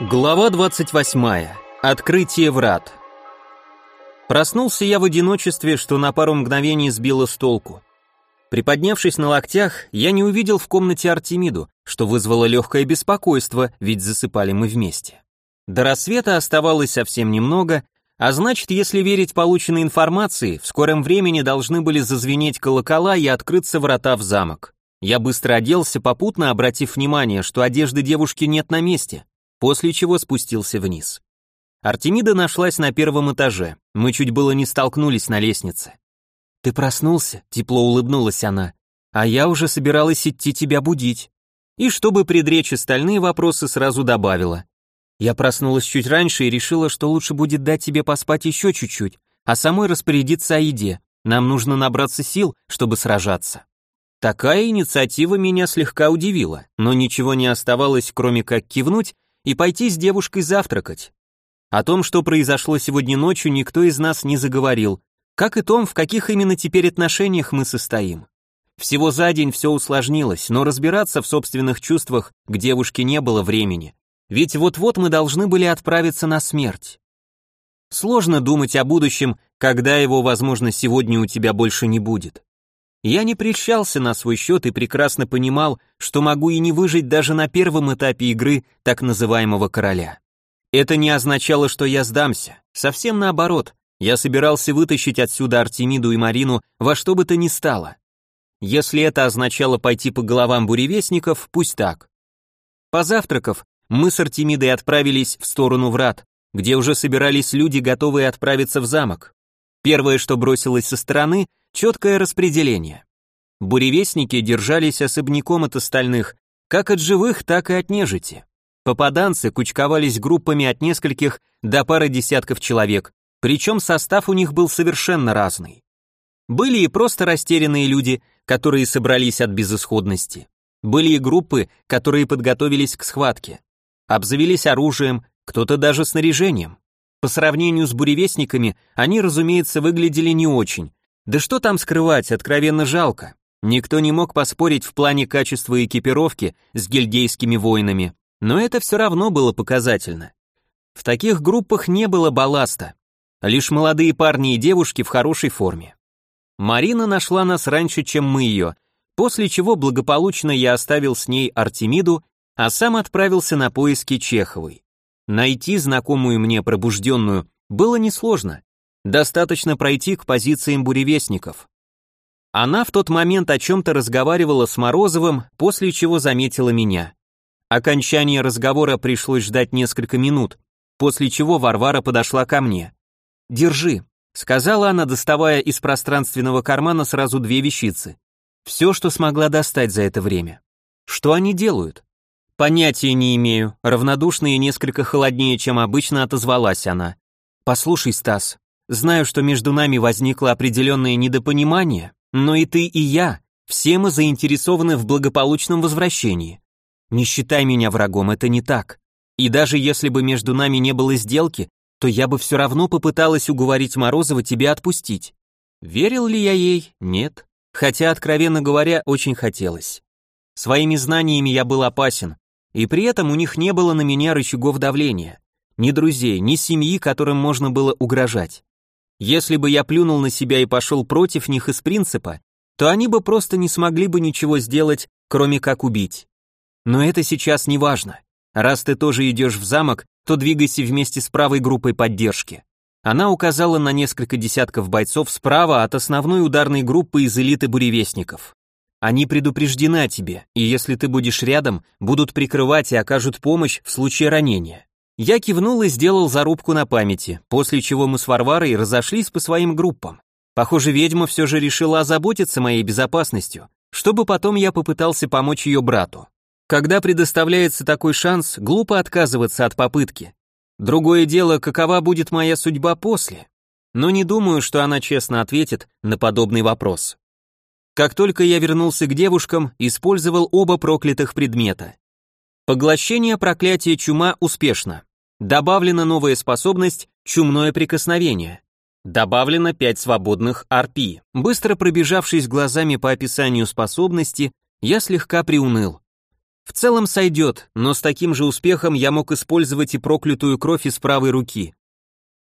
Глава 28. Открытие врат. Проснулся я в одиночестве, что на пару мгновений сбило с толку. Приподнявшись на локтях, я не увидел в комнате Артемиду, что вызвало легкое беспокойство, ведь засыпали мы вместе. До рассвета оставалось совсем немного, а значит, если верить полученной информации, в скором времени должны были зазвенеть колокола и открыться врата в замок. Я быстро оделся, попутно обратив внимание, что одежды девушки нет на месте после чего спустился вниз. Артемида нашлась на первом этаже, мы чуть было не столкнулись на лестнице. «Ты проснулся?» — тепло улыбнулась она. «А я уже собиралась идти тебя будить». И чтобы предречь остальные вопросы, сразу добавила. «Я проснулась чуть раньше и решила, что лучше будет дать тебе поспать еще чуть-чуть, а самой распорядиться о еде. Нам нужно набраться сил, чтобы сражаться». Такая инициатива меня слегка удивила, но ничего не оставалось, кроме как кивнуть и пойти с девушкой завтракать. О том, что произошло сегодня ночью, никто из нас не заговорил, как и том, в каких именно теперь отношениях мы состоим. Всего за день все усложнилось, но разбираться в собственных чувствах к девушке не было времени. Ведь вот-вот мы должны были отправиться на смерть. Сложно думать о будущем, когда его, возможно, сегодня у тебя больше не будет. Я не прельщался на свой счет и прекрасно понимал, что могу и не выжить даже на первом этапе игры так называемого короля. Это не означало, что я сдамся. Совсем наоборот. Я собирался вытащить отсюда Артемиду и Марину во что бы то ни стало. Если это означало пойти по головам буревестников, пусть так. Позавтракав, мы с Артемидой отправились в сторону врат, где уже собирались люди, готовые отправиться в замок. Первое, что бросилось со стороны, четкое распределение. Буревестники держались особняком от остальных, как от живых, так и от нежити. Попаданцы кучковались группами от нескольких до пары десятков человек, причем состав у них был совершенно разный. Были и просто растерянные люди, которые собрались от безысходности. Были и группы, которые подготовились к схватке. Обзавелись оружием, кто-то даже снаряжением. По сравнению с буревестниками, они, разумеется, выглядели не очень, да что там скрывать, откровенно жалко. Никто не мог поспорить в плане качества экипировки с гильдейскими воинами, но это все равно было показательно. В таких группах не было балласта, лишь молодые парни и девушки в хорошей форме. Марина нашла нас раньше, чем мы ее, после чего благополучно я оставил с ней Артемиду, а сам отправился на поиски Чеховой. Найти знакомую мне пробужденную было несложно, Достаточно пройти к позициям буревестников. Она в тот момент о чем-то разговаривала с Морозовым, после чего заметила меня. Окончание разговора пришлось ждать несколько минут, после чего Варвара подошла ко мне. «Держи», — сказала она, доставая из пространственного кармана сразу две вещицы. Все, что смогла достать за это время. Что они делают? Понятия не имею, равнодушно и несколько холоднее, чем обычно отозвалась она. Послушай, Стас, Знаю, что между нами возникло определенное недопонимание, но и ты, и я, все мы заинтересованы в благополучном возвращении. Не считай меня врагом, это не так. И даже если бы между нами не было сделки, то я бы все равно попыталась уговорить Морозова тебя отпустить. Верил ли я ей? Нет. Хотя, откровенно говоря, очень хотелось. Своими знаниями я был опасен, и при этом у них не было на меня рычагов давления. Ни друзей, ни семьи, которым можно было угрожать. Если бы я плюнул на себя и пошел против них из принципа, то они бы просто не смогли бы ничего сделать, кроме как убить. Но это сейчас не важно. Раз ты тоже идешь в замок, то двигайся вместе с правой группой поддержки. Она указала на несколько десятков бойцов справа от основной ударной группы из элиты буревестников. Они предупреждены о тебе, и если ты будешь рядом, будут прикрывать и окажут помощь в случае ранения. Я кивнул и сделал зарубку на памяти, после чего мы с Варварой разошлись по своим группам. Похоже, ведьма все же решила озаботиться моей безопасностью, чтобы потом я попытался помочь ее брату. Когда предоставляется такой шанс, глупо отказываться от попытки. Другое дело, какова будет моя судьба после. Но не думаю, что она честно ответит на подобный вопрос. Как только я вернулся к девушкам, использовал оба проклятых предмета. Поглощение проклятия чума успешно. Добавлена новая способность «Чумное прикосновение». Добавлено 5 свободных RP. Быстро пробежавшись глазами по описанию способности, я слегка приуныл. В целом сойдет, но с таким же успехом я мог использовать и проклятую кровь из правой руки.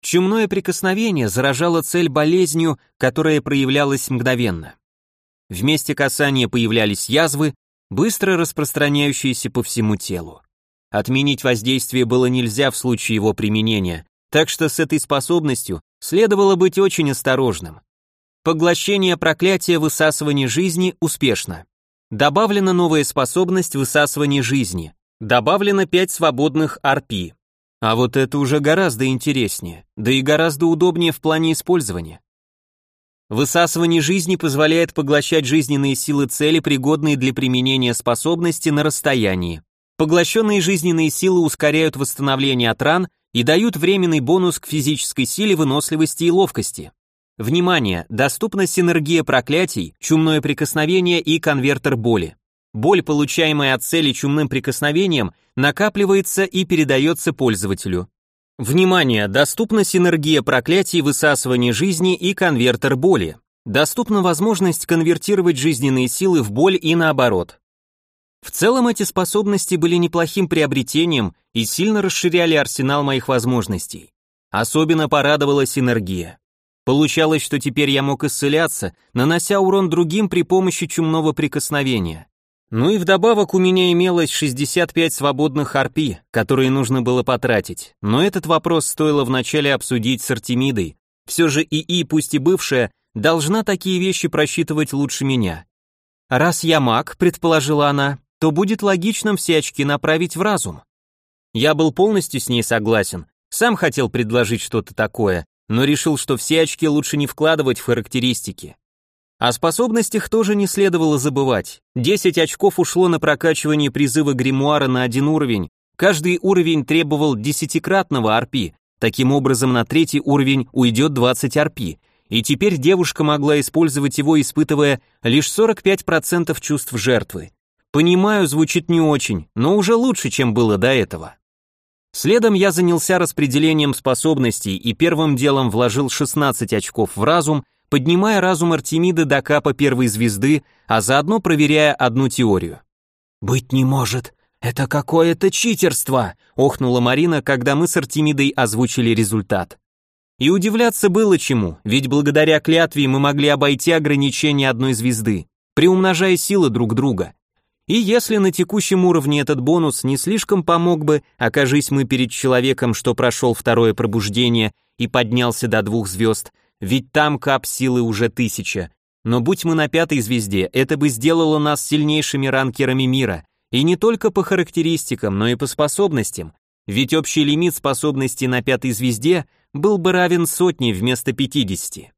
Чумное прикосновение заражало цель болезнью, которая проявлялась мгновенно. В месте касания появлялись язвы, быстро распространяющиеся по всему телу. Отменить воздействие было нельзя в случае его применения, так что с этой способностью следовало быть очень осторожным. Поглощение проклятия высасывания жизни успешно. Добавлена новая способность высасывания жизни. Добавлено 5 свободных RP. А вот это уже гораздо интереснее, да и гораздо удобнее в плане использования. Высасывание жизни позволяет поглощать жизненные силы цели, пригодные для применения способности на расстоянии. Поглощенные жизненные силы ускоряют восстановление от ран и дают временный бонус к физической силе, выносливости и ловкости. Внимание, доступна синергия проклятий, чумное прикосновение и конвертер боли. Боль, получаемая от цели чумным прикосновением, накапливается и передается пользователю. Внимание, доступна синергия проклятий, высасывания жизни и конвертер боли. Доступна возможность конвертировать жизненные силы в боль и наоборот. В целом эти способности были неплохим приобретением и сильно расширяли арсенал моих возможностей. Особенно порадовала синергия. Получалось, что теперь я мог исцеляться, нанося урон другим при помощи чумного прикосновения. Ну и вдобавок у меня имелось 65 свободных арпи, которые нужно было потратить, но этот вопрос стоило вначале обсудить с Артемидой. Все же ИИ, пусть и бывшая, должна такие вещи просчитывать лучше меня. «Раз я маг», — предположила она, то будет логичным все очки направить в разум. Я был полностью с ней согласен, сам хотел предложить что-то такое, но решил, что все очки лучше не вкладывать в характеристики. О способностях тоже не следовало забывать. 10 очков ушло на прокачивание призыва гримуара на один уровень, каждый уровень требовал десятикратного арпи, таким образом на третий уровень уйдет 20 арпи, и теперь девушка могла использовать его, испытывая лишь 45% чувств жертвы. Понимаю, звучит не очень, но уже лучше, чем было до этого. Следом я занялся распределением способностей и первым делом вложил 16 очков в разум, поднимая разум Артемиды до капа первой звезды, а заодно проверяя одну теорию. «Быть не может, это какое-то читерство!» — охнула Марина, когда мы с Артемидой озвучили результат. И удивляться было чему, ведь благодаря клятве мы могли обойти ограничение одной звезды, приумножая силы друг друга. И если на текущем уровне этот бонус не слишком помог бы, окажись мы перед человеком, что прошел второе пробуждение и поднялся до двух звезд, ведь там кап силы уже тысяча. Но будь мы на пятой звезде, это бы сделало нас сильнейшими ранкерами мира, и не только по характеристикам, но и по способностям, ведь общий лимит способностей на пятой звезде был бы равен сотне вместо 50.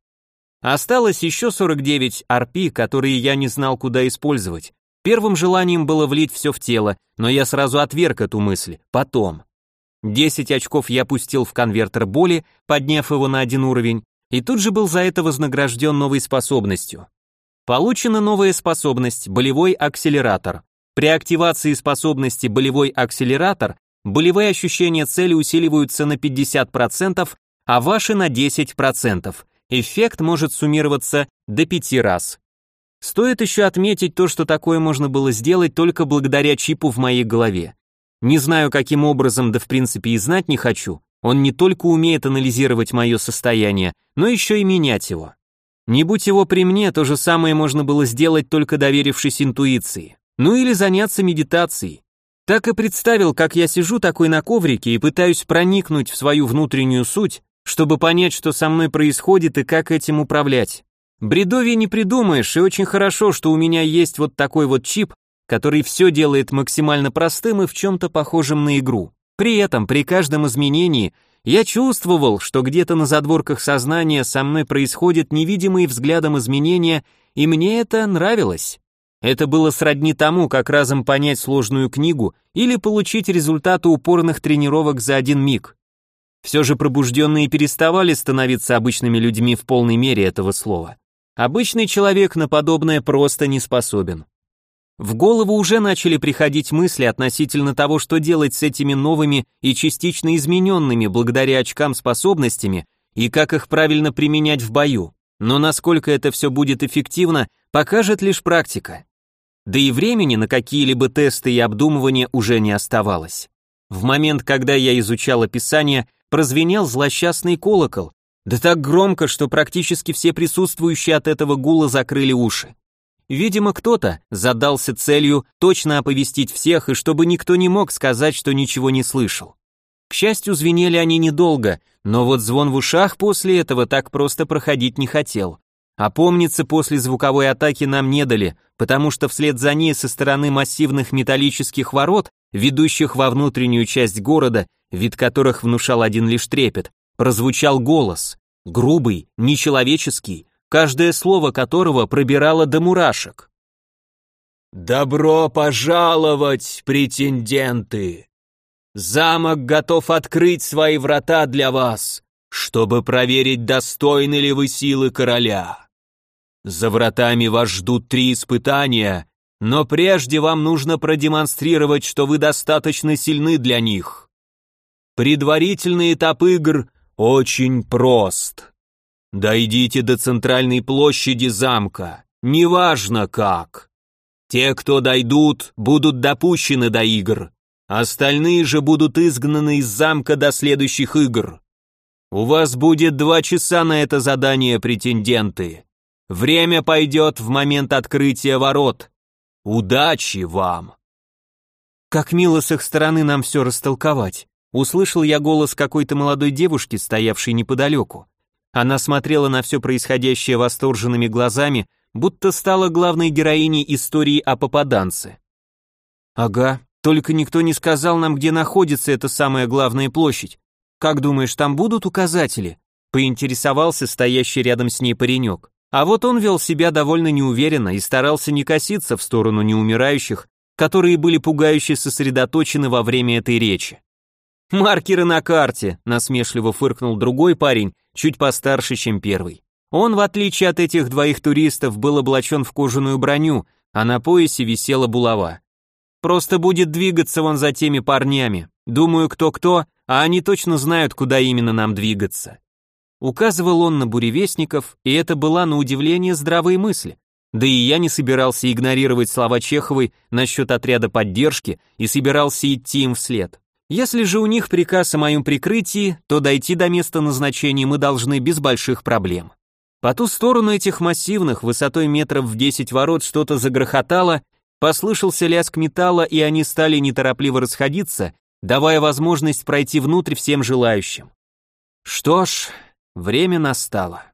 Осталось еще 49 RP, которые я не знал, куда использовать, Первым желанием было влить все в тело, но я сразу отверг эту мысль, потом. 10 очков я пустил в конвертер боли, подняв его на один уровень, и тут же был за это вознагражден новой способностью. Получена новая способность «Болевой акселератор». При активации способности «Болевой акселератор» болевые ощущения цели усиливаются на 50%, а ваши на 10%. Эффект может суммироваться до 5 раз. Стоит еще отметить то, что такое можно было сделать только благодаря чипу в моей голове. Не знаю, каким образом, да в принципе и знать не хочу. Он не только умеет анализировать мое состояние, но еще и менять его. Не будь его при мне, то же самое можно было сделать, только доверившись интуиции. Ну или заняться медитацией. Так и представил, как я сижу такой на коврике и пытаюсь проникнуть в свою внутреннюю суть, чтобы понять, что со мной происходит и как этим управлять. Бредовье не придумаешь, и очень хорошо, что у меня есть вот такой вот чип, который все делает максимально простым и в чем-то похожим на игру. При этом, при каждом изменении, я чувствовал, что где-то на задворках сознания со мной происходят невидимые взглядом изменения, и мне это нравилось. Это было сродни тому, как разом понять сложную книгу или получить результаты упорных тренировок за один миг. Все же пробужденные переставали становиться обычными людьми в полной мере этого слова. Обычный человек на подобное просто не способен. В голову уже начали приходить мысли относительно того, что делать с этими новыми и частично измененными благодаря очкам способностями, и как их правильно применять в бою, но насколько это все будет эффективно, покажет лишь практика. Да и времени на какие-либо тесты и обдумывания уже не оставалось. В момент, когда я изучал описание, прозвенел злосчастный колокол, да так громко, что практически все присутствующие от этого гула закрыли уши. Видимо, кто-то задался целью точно оповестить всех, и чтобы никто не мог сказать, что ничего не слышал. К счастью, звенели они недолго, но вот звон в ушах после этого так просто проходить не хотел. Опомниться после звуковой атаки нам не дали, потому что вслед за ней со стороны массивных металлических ворот, ведущих во внутреннюю часть города, вид которых внушал один лишь трепет, прозвучал голос, грубый, нечеловеческий, каждое слово которого пробирало до мурашек. «Добро пожаловать, претенденты! Замок готов открыть свои врата для вас, чтобы проверить, достойны ли вы силы короля. За вратами вас ждут три испытания, но прежде вам нужно продемонстрировать, что вы достаточно сильны для них. Предварительный этап игр очень прост. Дойдите до центральной площади замка, неважно как. Те, кто дойдут, будут допущены до игр, остальные же будут изгнаны из замка до следующих игр. У вас будет два часа на это задание, претенденты. Время пойдет в момент открытия ворот. Удачи вам! Как мило с их стороны нам все растолковать. Услышал я голос какой-то молодой девушки, стоявшей неподалеку. Она смотрела на все происходящее восторженными глазами, будто стала главной героиней истории о попаданце. «Ага, только никто не сказал нам, где находится эта самая главная площадь. Как думаешь, там будут указатели?» поинтересовался стоящий рядом с ней паренек. А вот он вел себя довольно неуверенно и старался не коситься в сторону неумирающих, которые были пугающе сосредоточены во время этой речи. «Маркеры на карте», — насмешливо фыркнул другой парень, чуть постарше, чем первый. Он, в отличие от этих двоих туристов, был облачен в кожаную броню, а на поясе висела булава. Просто будет двигаться вон за теми парнями. Думаю, кто-кто, а они точно знают, куда именно нам двигаться. Указывал он на буревестников, и это была на удивление здравые мысли. Да и я не собирался игнорировать слова Чеховой насчет отряда поддержки и собирался идти им вслед. Если же у них приказ о моем прикрытии, то дойти до места назначения мы должны без больших проблем. По ту сторону этих массивных, высотой метров в 10 ворот что-то загрохотало, послышался лязг металла, и они стали неторопливо расходиться, давая возможность пройти внутрь всем желающим. Что ж, время настало.